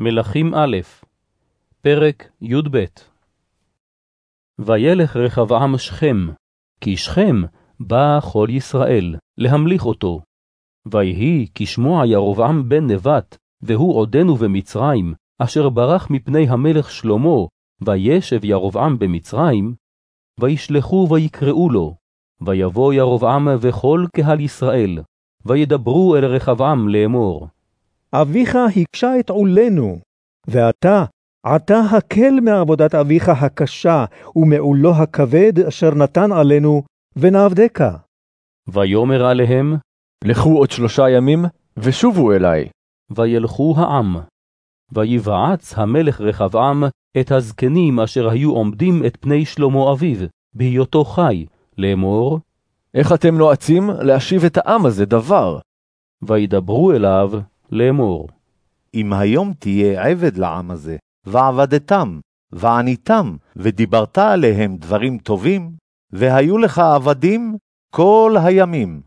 מלכים א', פרק י"ב וילך רחבעם שכם, כי שכם בא כל ישראל, להמליך אותו. ויהי כשמוע ירבעם בן נבט, והוא עודנו במצרים, אשר ברח מפני המלך שלמה, וישב ירבעם במצרים, וישלחו ויקראו לו, ויבוא ירבעם וכל קהל ישראל, וידברו אל רחבעם לאמור. אביך הקשה את עולנו, ואתה, עתה הקל מעבודת אביך הקשה ומעולו הכבד אשר נתן עלינו, ונעבדך. ויאמר עליהם, לכו עוד שלושה ימים, ושובו אלי. וילכו העם. ויבעץ המלך רחבעם את הזקנים אשר היו עומדים את פני שלמה אביו, בהיותו חי, לאמור, איך אתם נועצים להשיב את העם הזה דבר? וידברו אליו לאמור. אם היום תהיה עבד לעם הזה, ועבדתם, ועניתם, ודיברת עליהם דברים טובים, והיו לך עבדים כל הימים.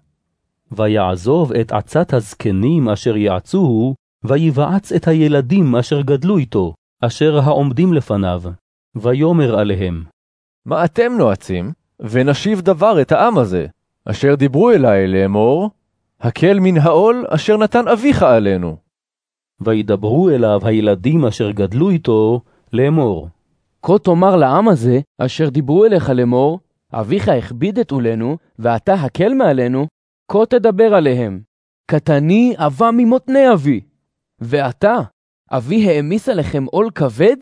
ויעזוב את עצת הזקנים אשר יעצוהו, ויבעץ את הילדים אשר גדלו איתו, אשר העומדים לפניו, ויאמר עליהם. מה אתם נועצים? ונשיב דבר את העם הזה, אשר דיברו אלי לאמור, הקל מן העול אשר נתן אביך עלינו. וידברו אליו הילדים אשר גדלו איתו, לאמור. כה תאמר לעם הזה, אשר דיברו אליך לאמור, אביך הכביד את עולנו, ואתה הקל מעלינו, כה תדבר עליהם. קטני עבה ממותני אבי. ועתה, אבי העמיס עליכם עול כבד,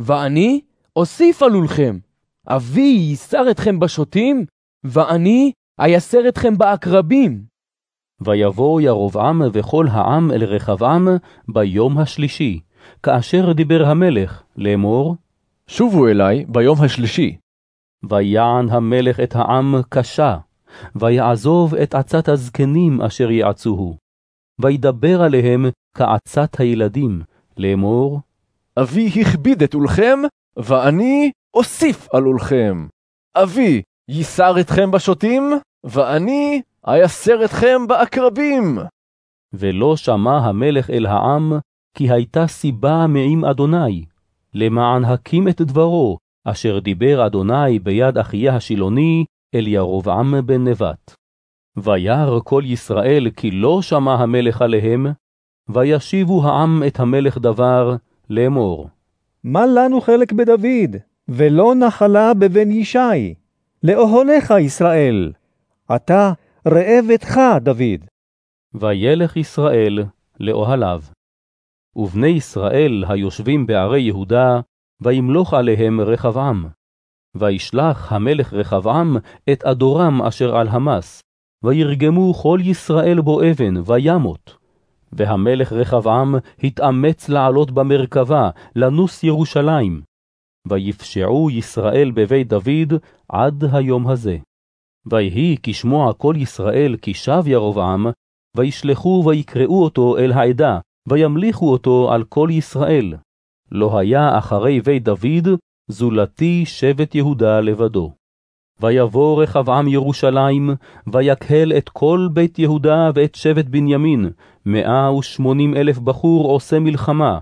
ואני אוסיף עלולכם. אבי ייסר אתכם בשוטים, ואני אייסר אתכם בעקרבים. ויבוא ירבעם וכל העם אל רחבעם ביום השלישי, כאשר דיבר המלך, לאמור, שובו אלי ביום השלישי. ויען המלך את העם קשה, ויעזוב את עצת הזקנים אשר יעצוהו. וידבר עליהם כעצת הילדים, לאמור, אבי הכביד את עולכם, ואני אוסיף על עולכם. אבי ייסר אתכם בשוטים, ואני אייסר אתכם בעקרבים. ולא שמע המלך אל העם, כי הייתה סיבה מעם אדוני, למען הקים את דברו, אשר דיבר אדוני ביד אחיה השילוני, אל ירבעם בן נבט. וירא כל ישראל כי לא שמע המלך עליהם, וישיבו העם את המלך דבר, לאמור. מה לנו חלק בדוד, ולא נחלה בבן ישי? לאוהליך ישראל. אתה ראה ביתך, דוד. וילך ישראל לאוהליו. ובני ישראל היושבים בערי יהודה, וימלוך עליהם רחבעם. וישלח המלך רחבעם את אדורם אשר על המס, וירגמו כל ישראל בו אבן, וימות. והמלך רחבעם התאמץ לעלות במרכבה, לנוס ירושלים. ויפשעו ישראל בבית דוד עד היום הזה. ויהי כשמוע כל ישראל כי שב ירבעם, וישלחו ויקראו אותו אל העדה, וימליכו אותו על כל ישראל. לא היה אחרי בית דוד, זולתי שבט יהודה לבדו. ויבוא רחבעם ירושלים, ויקהל את כל בית יהודה ואת שבט בנימין, מאה ושמונים אלף בחור עושה מלחמה,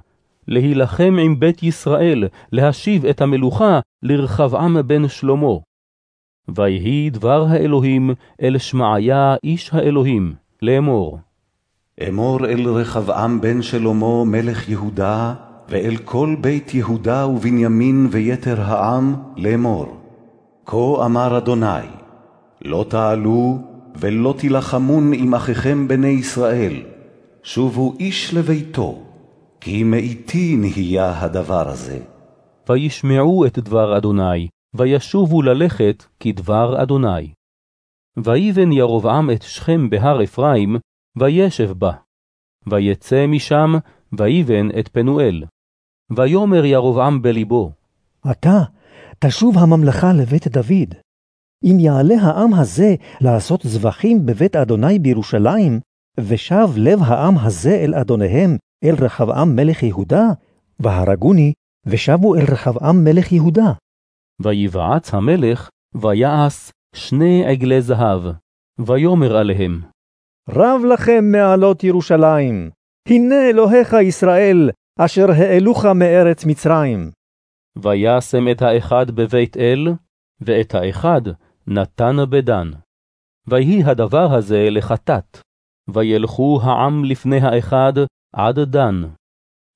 להילחם עם בית ישראל, להשיב את המלוכה לרחבעם בן שלמה. ויהי דבר האלוהים אל שמעיה איש האלוהים, לאמור. אמור אל רחבעם בן שלמה מלך יהודה, ואל כל בית יהודה ובנימין ויתר העם, לאמור. כה אמר אדוני, לא תעלו ולא תילחמון עם אחיכם בני ישראל, שובו איש לביתו, כי מאיתי נהיה הדבר הזה. וישמעו את דבר אדוני, וישובו ללכת כדבר אדוני. ויבן ירבעם את שכם בהר אפרים, וישב בה. ויצא משם, ויבן את פנואל. ויאמר ירבעם בלבו, אתה, תשוב הממלכה לבית דוד. אם יעלה העם הזה לעשות זבחים בבית אדוני בירושלים, ושב לב העם הזה אל אדוניהם, אל רחבעם מלך יהודה, והרגוני, ושבו אל רחבעם מלך יהודה. ויבעץ המלך, ויעש שני עגלי זהב, ויאמר עליהם, רב לכם מעלות ירושלים, הנה אלוהיך ישראל, אשר העלוך מארץ מצרים. וישם את האחד בבית אל, ואת האחד נתן בדן. ויהי הדבר הזה לחטאת, וילכו העם לפני האחד עד דן.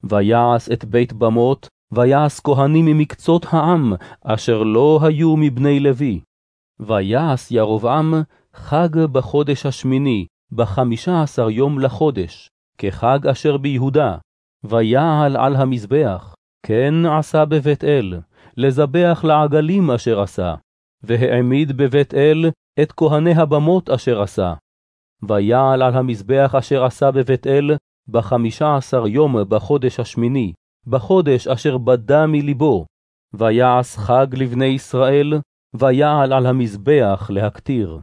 ויעש את בית במות, ויעש כהנים ממקצות העם, אשר לא היו מבני לוי. ויעש ירבעם חג בחודש השמיני, בחמישה עשר יום לחודש, כחג אשר ביהודה, ויעל על המזבח, כן עשה בבית אל, לזבח לעגלים אשר עשה, והעמיד בבית אל את כהני הבמות אשר עשה. ויעל על המזבח אשר עשה בבית אל, בחמישה עשר יום בחודש השמיני, בחודש אשר בדה מלבו, ויעש חג לבני ישראל, ויעל על המזבח להקטיר.